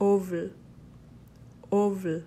oval oval